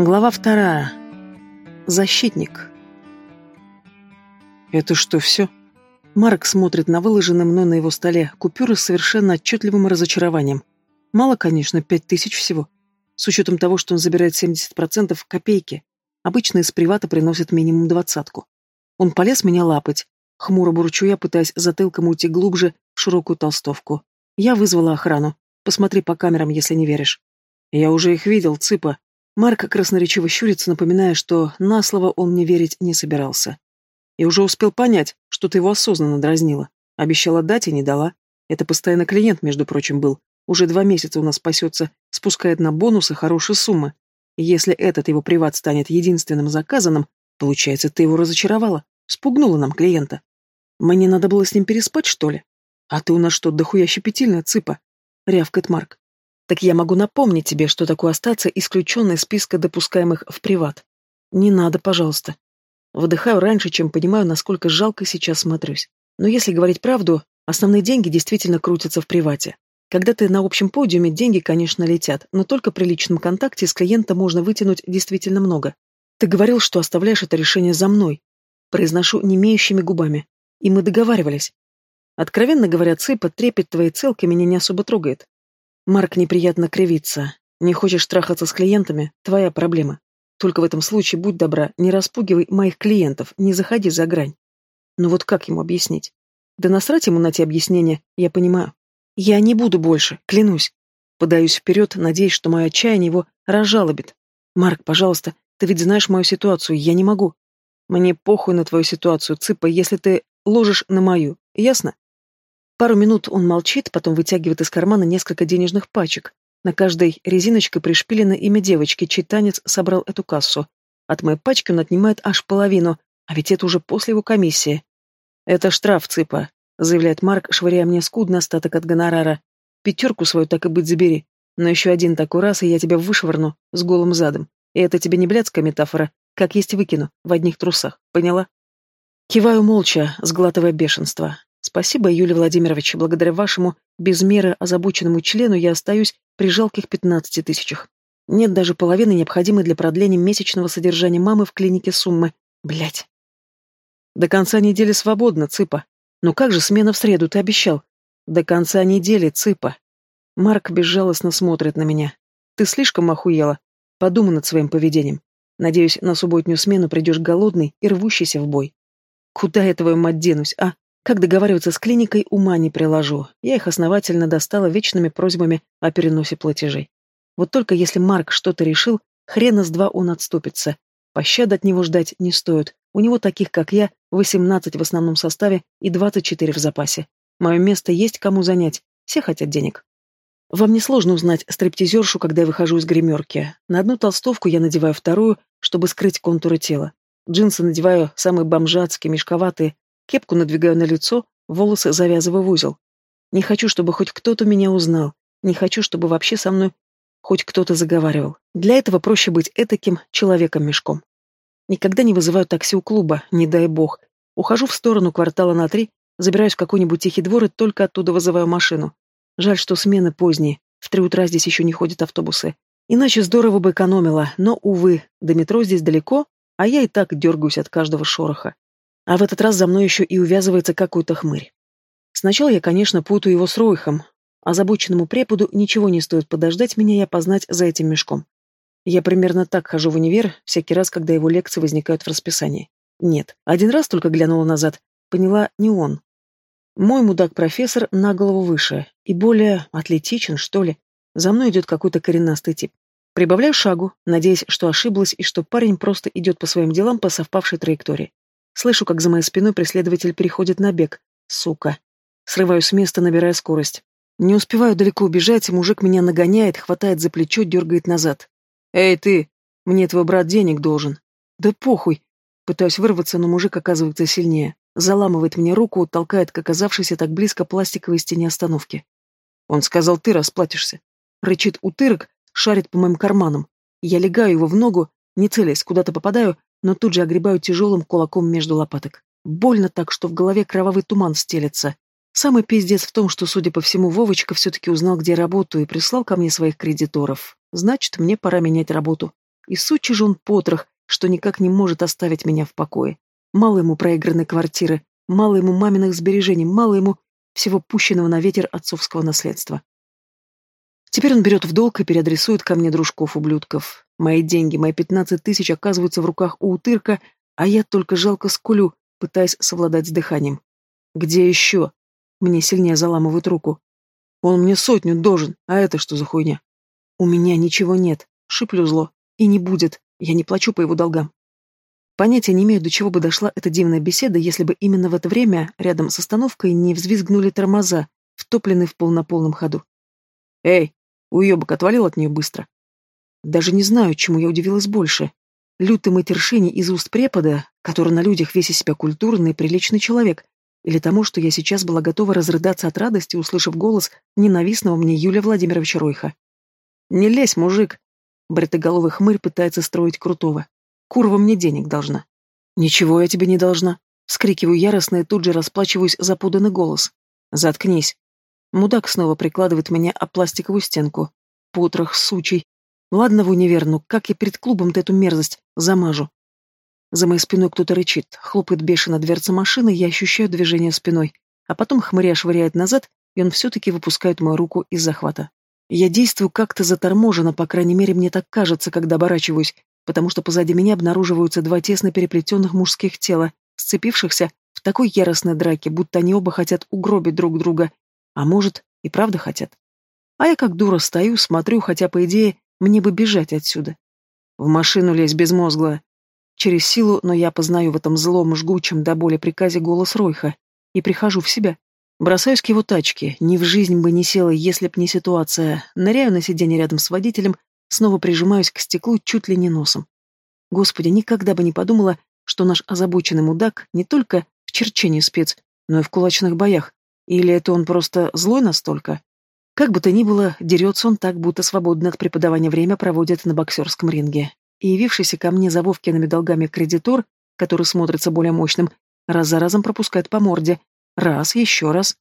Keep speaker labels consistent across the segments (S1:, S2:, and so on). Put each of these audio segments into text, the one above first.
S1: Глава вторая. Защитник. Это что, все? Марк смотрит на выложенные мной на его столе купюры с совершенно отчетливым разочарованием. Мало, конечно, пять тысяч всего. С учетом того, что он забирает 70% копейки. Обычно из привата приносит минимум двадцатку. Он полез меня лапать. Хмуро бурчу я, пытаясь затылком уйти глубже в широкую толстовку. Я вызвала охрану. Посмотри по камерам, если не веришь. Я уже их видел, цыпа. Марк красноречиво щурится, напоминая, что на слово он мне верить не собирался. И уже успел понять, что ты его осознанно дразнила. Обещала дать и не дала. Это постоянно клиент, между прочим, был. Уже два месяца у нас спасется, спускает на бонусы хорошие суммы. И если этот его приват станет единственным заказанным, получается, ты его разочаровала, спугнула нам клиента. Мне надо было с ним переспать, что ли? А ты у нас что, дохуя щепетильная цыпа? Рявкает Марк. Так я могу напомнить тебе, что такое остаться исключенной из списка допускаемых в приват. Не надо, пожалуйста. Выдыхаю раньше, чем понимаю, насколько жалко сейчас смотрюсь. Но если говорить правду, основные деньги действительно крутятся в привате. Когда ты на общем подиуме, деньги, конечно, летят, но только при личном контакте с клиента можно вытянуть действительно много. Ты говорил, что оставляешь это решение за мной. Произношу немеющими губами. И мы договаривались. Откровенно говоря, цыпа, трепет твоей целки меня не особо трогает. Марк неприятно кривится. Не хочешь трахаться с клиентами? Твоя проблема. Только в этом случае, будь добра, не распугивай моих клиентов, не заходи за грань. Но вот как ему объяснить? Да насрать ему на те объяснения, я понимаю. Я не буду больше, клянусь. Подаюсь вперед, надеясь, что мое отчаяние его разжалобит. Марк, пожалуйста, ты ведь знаешь мою ситуацию, я не могу. Мне похуй на твою ситуацию, цыпа, если ты ложишь на мою, ясно? Пару минут он молчит, потом вытягивает из кармана несколько денежных пачек. На каждой резиночкой пришпилено имя девочки, чей танец собрал эту кассу. От моей пачки он отнимает аж половину, а ведь это уже после его комиссии. «Это штраф, цыпа», — заявляет Марк, швыряя мне скудный остаток от гонорара. «Пятерку свою так и быть забери. Но еще один такой раз, и я тебя вышвырну с голым задом. И это тебе не блядская метафора, как есть выкину, в одних трусах. Поняла?» Киваю молча, сглатывая бешенство. Спасибо, Юлия Владимирович, благодаря вашему без озабоченному члену я остаюсь при жалких 15 тысячах. Нет даже половины необходимой для продления месячного содержания мамы в клинике суммы. Блять. До конца недели свободно, Цыпа. Ну как же смена в среду, ты обещал? До конца недели, Цыпа. Марк безжалостно смотрит на меня. Ты слишком охуела. Подумай над своим поведением. Надеюсь, на субботнюю смену придешь голодный и рвущийся в бой. Куда я твою мать денусь, а? Как договариваться с клиникой, ума не приложу. Я их основательно достала вечными просьбами о переносе платежей. Вот только если Марк что-то решил, хрена с два он отступится. Пощады от него ждать не стоит. У него таких, как я, 18 в основном составе и 24 в запасе. Мое место есть кому занять. Все хотят денег. Вам несложно узнать стриптизершу, когда я выхожу из гримерки. На одну толстовку я надеваю вторую, чтобы скрыть контуры тела. Джинсы надеваю самые бомжатские, мешковатые, Кепку надвигаю на лицо, волосы завязываю в узел. Не хочу, чтобы хоть кто-то меня узнал. Не хочу, чтобы вообще со мной хоть кто-то заговаривал. Для этого проще быть этаким человеком-мешком. Никогда не вызываю такси у клуба, не дай бог. Ухожу в сторону квартала на три, забираюсь в какой-нибудь тихий двор и только оттуда вызываю машину. Жаль, что смены поздние. В три утра здесь еще не ходят автобусы. Иначе здорово бы экономила, но, увы, до метро здесь далеко, а я и так дергаюсь от каждого шороха. А в этот раз за мной еще и увязывается какой-то хмырь. Сначала я, конечно, путаю его с Ройхом. Озабоченному преподу ничего не стоит подождать меня и опознать за этим мешком. Я примерно так хожу в универ всякий раз, когда его лекции возникают в расписании. Нет, один раз только глянула назад, поняла, не он. Мой мудак-профессор на голову выше и более атлетичен, что ли. За мной идет какой-то коренастый тип. Прибавляю шагу, надеясь, что ошиблась и что парень просто идет по своим делам по совпавшей траектории. Слышу, как за моей спиной преследователь переходит на бег. Сука. Срываюсь с места, набирая скорость. Не успеваю далеко убежать, мужик меня нагоняет, хватает за плечо, дергает назад. «Эй, ты! Мне твой брат денег должен». «Да похуй!» Пытаюсь вырваться, но мужик оказывается сильнее. Заламывает мне руку, толкает к оказавшейся так близко пластиковой стене остановки. Он сказал, ты расплатишься. Рычит утырок, шарит по моим карманам. Я легаю его в ногу, не целясь, куда-то попадаю, но тут же огребаю тяжелым кулаком между лопаток. Больно так, что в голове кровавый туман стелется. Самый пиздец в том, что, судя по всему, Вовочка все-таки узнал, где работаю, и прислал ко мне своих кредиторов. Значит, мне пора менять работу. И сучий же он потрох, что никак не может оставить меня в покое. Мало ему проигранной квартиры, мало ему маминых сбережений, мало ему всего пущенного на ветер отцовского наследства. Теперь он берет в долг и переадресует ко мне дружков-ублюдков. Мои деньги, мои пятнадцать тысяч оказываются в руках у утырка, а я только жалко скулю, пытаясь совладать с дыханием. Где еще? Мне сильнее заламывают руку. Он мне сотню должен, а это что за хуйня? У меня ничего нет, шиплю зло. И не будет, я не плачу по его долгам. Понятия не имею, до чего бы дошла эта дивная беседа, если бы именно в это время рядом с остановкой не взвизгнули тормоза, втопленные в пол полном ходу. «Эй, уебок отвалил от нее быстро». Даже не знаю, чему я удивилась больше. Лютый матершине из уст препода, который на людях весь из себя культурный и приличный человек, или тому, что я сейчас была готова разрыдаться от радости, услышав голос ненавистного мне Юлия Владимировича Ройха. «Не лезь, мужик!» Бритоголовый хмырь пытается строить крутого. «Курва мне денег должна». «Ничего я тебе не должна!» Скрикиваю яростно и тут же расплачиваюсь за поданный голос. «Заткнись!» Мудак снова прикладывает меня о пластиковую стенку. Потрох, сучий. Ладно в универ, но как я перед клубом-то эту мерзость замажу? За моей спиной кто-то рычит, хлопает бешено дверца машины, я ощущаю движение спиной. А потом хмыря швыряет назад, и он все-таки выпускает мою руку из захвата. Я действую как-то заторможенно, по крайней мере, мне так кажется, когда оборачиваюсь, потому что позади меня обнаруживаются два тесно переплетенных мужских тела, сцепившихся в такой яростной драке, будто они оба хотят угробить друг друга, а может, и правда хотят. А я как дура стою, смотрю, хотя, по идее, мне бы бежать отсюда. В машину лезь безмозглая. Через силу, но я познаю в этом злом, жгучем до боли приказе голос Ройха и прихожу в себя. Бросаюсь к его тачке, ни в жизнь бы не села, если б не ситуация. Ныряю на сиденье рядом с водителем, снова прижимаюсь к стеклу чуть ли не носом. Господи, никогда бы не подумала, что наш озабоченный мудак не только в черчении спец, но и в кулачных боях. Или это он просто злой настолько? Как бы то ни было, дерется он так, будто свободное от преподавания время проводит на боксерском ринге и явившийся ко мне за Вовкиными долгами кредитор, который смотрится более мощным, раз за разом пропускает по морде. Раз, еще раз.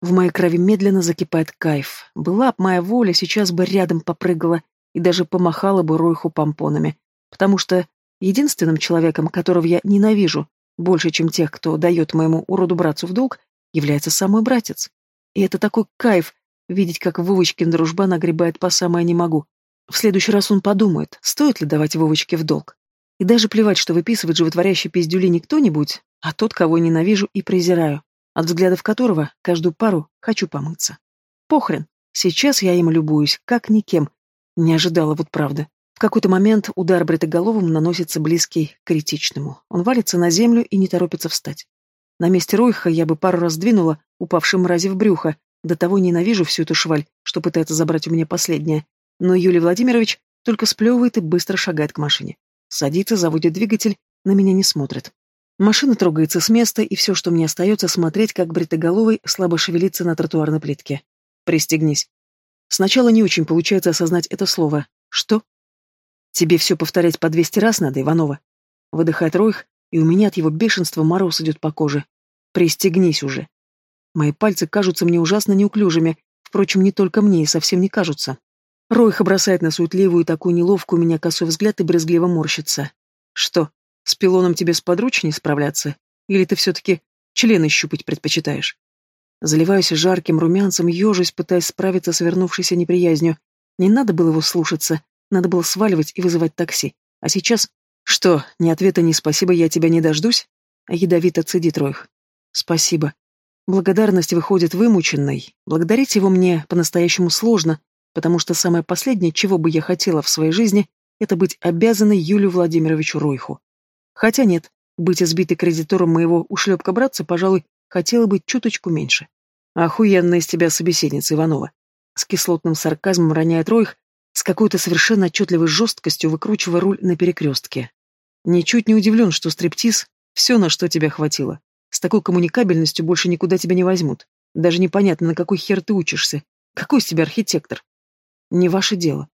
S1: В моей крови медленно закипает кайф. Была б моя воля, сейчас бы рядом попрыгала и даже помахала бы Ройху помпонами. Потому что единственным человеком, которого я ненавижу, больше, чем тех, кто дает моему уроду-братцу в долг, является самый братец. И это такой кайф, видеть, как Вовочкин дружба нагребает по самое не могу. В следующий раз он подумает, стоит ли давать Вовочке в долг. И даже плевать, что выписывает животворящий пиздюли не кто-нибудь, а тот, кого ненавижу и презираю, от взглядов которого каждую пару хочу помыться. Похрен, сейчас я им любуюсь, как никем. Не ожидала вот правда. В какой-то момент удар бритоголовым наносится близкий к критичному. Он валится на землю и не торопится встать. На месте Ройха я бы пару раз двинула, упавшим мрази в брюхо. До того ненавижу всю эту шваль, что пытается забрать у меня последнее. Но Юлий Владимирович только сплевывает и быстро шагает к машине. Садится, заводит двигатель, на меня не смотрит. Машина трогается с места, и все, что мне остается, смотреть, как бритоголовый слабо шевелится на тротуарной плитке. Пристегнись. Сначала не очень получается осознать это слово. Что? Тебе все повторять по двести раз надо, Иванова. Выдыхает Ройх, и у меня от его бешенства мороз идет по коже. Пристегнись уже. Мои пальцы кажутся мне ужасно неуклюжими, впрочем, не только мне и совсем не кажутся. Ройха бросает на суетливую такую неловкую меня косой взгляд и брезгливо морщится. Что, с пилоном тебе сподручнее справляться? Или ты все-таки члены щупать предпочитаешь? Заливаюсь жарким румянцем, ежусь, пытаясь справиться с вернувшейся неприязнью. Не надо было его слушаться, надо было сваливать и вызывать такси. А сейчас... Что, ни ответа, ни спасибо, я тебя не дождусь? Ядовито цедит Ройх. Спасибо. Благодарность выходит вымученной. Благодарить его мне по-настоящему сложно, потому что самое последнее, чего бы я хотела в своей жизни, это быть обязанной Юлию Владимировичу Ройху. Хотя нет, быть избитой кредитором моего ушлепка-братца, пожалуй, хотела бы чуточку меньше. Охуенная из тебя собеседница, Иванова. С кислотным сарказмом роняет Ройх, с какой-то совершенно отчетливой жесткостью выкручивая руль на перекрестке. Ничуть не удивлен, что стриптиз — все, на что тебя хватило. С такой коммуникабельностью больше никуда тебя не возьмут. Даже непонятно, на какой хер ты учишься. Какой из тебя архитектор? Не ваше дело.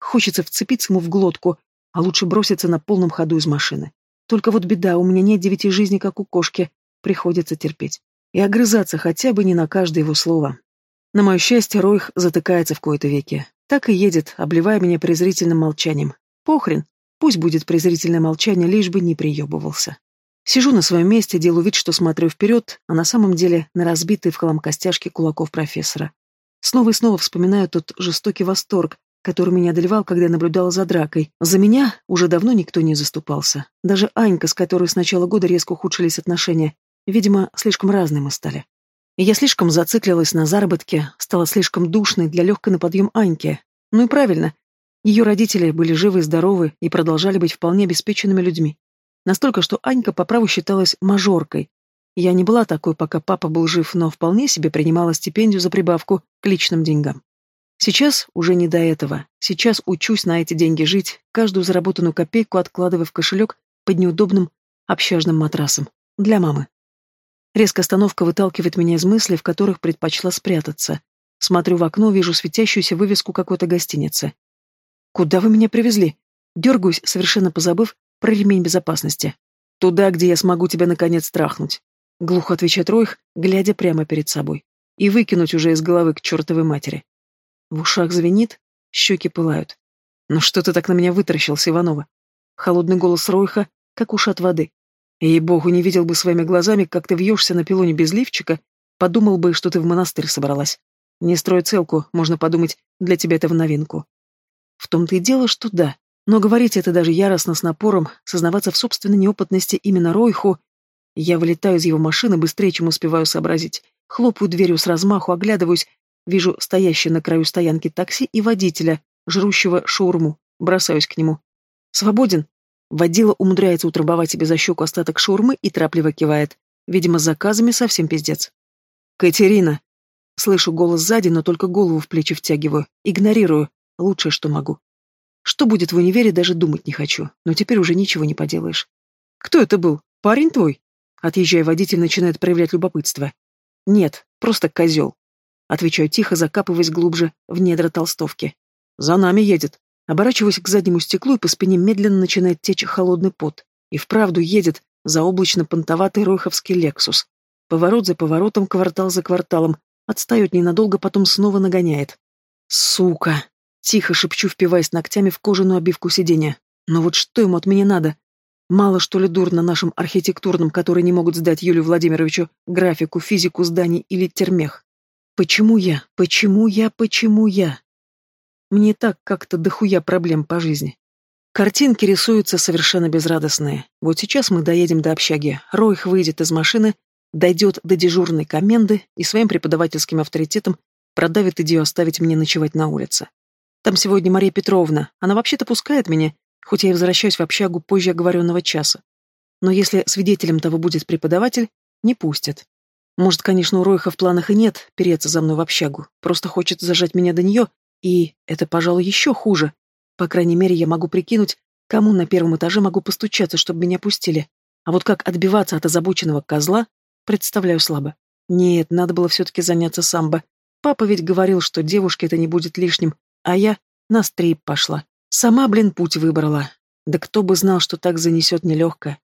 S1: Хочется вцепиться ему в глотку, а лучше броситься на полном ходу из машины. Только вот беда, у меня нет девяти жизней, как у кошки. Приходится терпеть. И огрызаться хотя бы не на каждое его слово. На мое счастье, Ройх затыкается в кои-то веки. Так и едет, обливая меня презрительным молчанием. Похрен, Пусть будет презрительное молчание, лишь бы не приебывался. Сижу на своем месте, делаю вид, что смотрю вперед, а на самом деле на разбитые в хлам костяшки кулаков профессора. Снова и снова вспоминаю тот жестокий восторг, который меня одолевал, когда я наблюдала за дракой. За меня уже давно никто не заступался. Даже Анька, с которой с начала года резко ухудшились отношения. Видимо, слишком разные мы стали. Я слишком зациклилась на заработке, стала слишком душной для легкой на подъем Аньки. Ну и правильно. Ее родители были живы и здоровы и продолжали быть вполне обеспеченными людьми. Настолько, что Анька по праву считалась мажоркой. Я не была такой, пока папа был жив, но вполне себе принимала стипендию за прибавку к личным деньгам. Сейчас уже не до этого. Сейчас учусь на эти деньги жить, каждую заработанную копейку откладывая в кошелек под неудобным общажным матрасом. Для мамы. Резкая остановка выталкивает меня из мыслей, в которых предпочла спрятаться. Смотрю в окно, вижу светящуюся вывеску какой-то гостиницы. «Куда вы меня привезли?» Дергаюсь, совершенно позабыв про ремень безопасности. Туда, где я смогу тебя наконец трахнуть. Глухо отвечает Ройх, глядя прямо перед собой. И выкинуть уже из головы к чертовой матери. В ушах звенит, щеки пылают. «Ну что ты так на меня вытаращился, Иванова?» Холодный голос Ройха, как уж от воды. Ей-богу, не видел бы своими глазами, как ты вьешься на пилоне без лифчика, подумал бы, что ты в монастырь собралась. Не строй целку, можно подумать, для тебя это в новинку. В том-то и дело, что да, но говорить это даже яростно с напором, сознаваться в собственной неопытности именно Ройху... Я вылетаю из его машины быстрее, чем успеваю сообразить. Хлопаю дверью с размаху, оглядываюсь, вижу стоящее на краю стоянки такси и водителя, жрущего шаурму. Бросаюсь к нему. «Свободен?» Водила умудряется утрамбовать себе за щеку остаток шаурмы и трапливо кивает. Видимо, с заказами совсем пиздец. «Катерина!» Слышу голос сзади, но только голову в плечи втягиваю. Игнорирую. Лучшее, что могу. Что будет в универе, даже думать не хочу, но теперь уже ничего не поделаешь. Кто это был? Парень твой? Отъезжая, водитель начинает проявлять любопытство. Нет, просто козел. Отвечаю тихо, закапываясь глубже в недра толстовки. За нами едет. Оборачиваюсь к заднему стеклу, и по спине медленно начинает течь холодный пот. И вправду едет заоблачно-понтоватый ройховский «Лексус». Поворот за поворотом, квартал за кварталом. Отстает ненадолго, потом снова нагоняет. «Сука!» Тихо шепчу, впиваясь ногтями в кожаную обивку сиденья. Но вот что ему от меня надо? Мало что ли дурно нашим архитектурным, которые не могут сдать Юлию Владимировичу графику, физику зданий или термех? Почему я? Почему я? Почему я? Мне так как-то дохуя проблем по жизни. Картинки рисуются совершенно безрадостные. Вот сейчас мы доедем до общаги. Ройх выйдет из машины, дойдет до дежурной коменды и своим преподавательским авторитетом продавит идею оставить мне ночевать на улице. Там сегодня Мария Петровна. Она вообще-то пускает меня, хоть я и возвращаюсь в общагу позже оговоренного часа. Но если свидетелем того будет преподаватель, не пустят. Может, конечно, у Ройха в планах и нет переться за мной в общагу, просто хочет зажать меня до нее, и это, пожалуй, еще хуже. По крайней мере, я могу прикинуть, кому на первом этаже могу постучаться, чтобы меня пустили. А вот как отбиваться от озабоченного козла, представляю слабо. Нет, надо было все-таки заняться самбо. Папа ведь говорил, что девушке это не будет лишним, а я на стрип пошла. Сама, блин, путь выбрала. Да кто бы знал, что так занесет нелегко.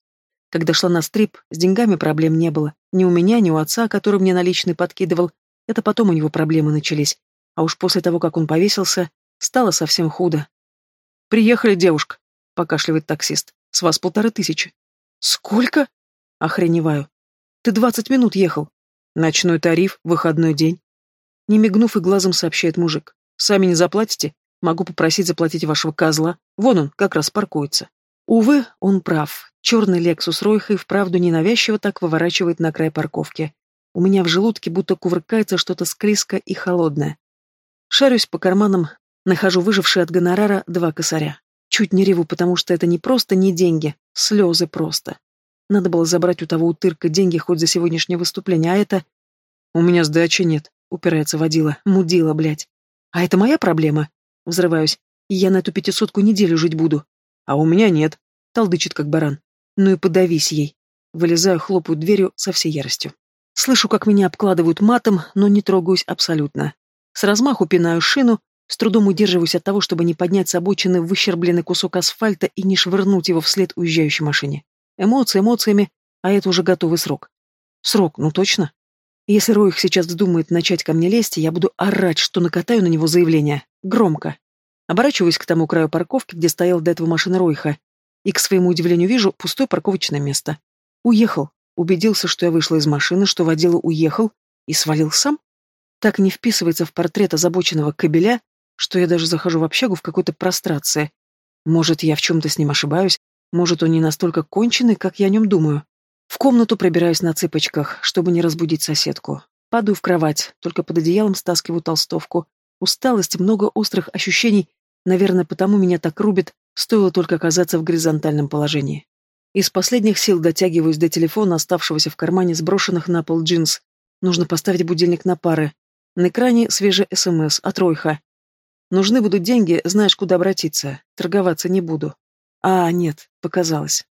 S1: Когда шла на стрип, с деньгами проблем не было. Ни у меня, ни у отца, который мне наличный подкидывал. Это потом у него проблемы начались. А уж после того, как он повесился, стало совсем худо. «Приехали, девушка», — покашливает таксист. «С вас полторы тысячи». «Сколько?» — охреневаю. «Ты двадцать минут ехал». «Ночной тариф, выходной день». Не мигнув и глазом сообщает мужик. Сами не заплатите? Могу попросить заплатить вашего козла. Вон он, как раз паркуется. Увы, он прав. Черный Лексус Ройха и вправду ненавязчиво так выворачивает на край парковки. У меня в желудке будто кувыркается что-то склизкое и холодное. Шарюсь по карманам, нахожу выжившие от гонорара два косаря. Чуть не реву, потому что это не просто не деньги, слезы просто. Надо было забрать у того утырка деньги хоть за сегодняшнее выступление, а это... У меня сдачи нет, упирается водила, мудила, блядь. А это моя проблема? Взрываюсь. Я на эту пятисотку неделю жить буду. А у меня нет. Толдычит, как баран. Ну и подавись ей. Вылезаю, хлопаю дверью со всей яростью. Слышу, как меня обкладывают матом, но не трогаюсь абсолютно. С размаху пинаю шину, с трудом удерживаюсь от того, чтобы не поднять с обочины выщербленный кусок асфальта и не швырнуть его вслед уезжающей машине. Эмоции эмоциями, а это уже готовый срок. Срок, ну точно. Если Роих сейчас вздумает начать ко мне лезть, я буду орать, что накатаю на него заявление. Громко. Оборачиваюсь к тому краю парковки, где стояла до этого машина Ройха, и, к своему удивлению, вижу пустое парковочное место. Уехал. Убедился, что я вышла из машины, что водила уехал и свалил сам. Так не вписывается в портрет озабоченного кобеля, что я даже захожу в общагу в какой-то прострации. Может, я в чем-то с ним ошибаюсь, может, он не настолько конченый, как я о нем думаю. В комнату пробираюсь на цыпочках, чтобы не разбудить соседку. Падаю в кровать, только под одеялом стаскиваю толстовку. Усталость, много острых ощущений, наверное, потому меня так рубит, стоило только оказаться в горизонтальном положении. Из последних сил дотягиваюсь до телефона, оставшегося в кармане сброшенных на пол джинс. Нужно поставить будильник на пары. На экране свежий СМС от Ройха. Нужны будут деньги, знаешь, куда обратиться. Торговаться не буду. А, нет, показалось.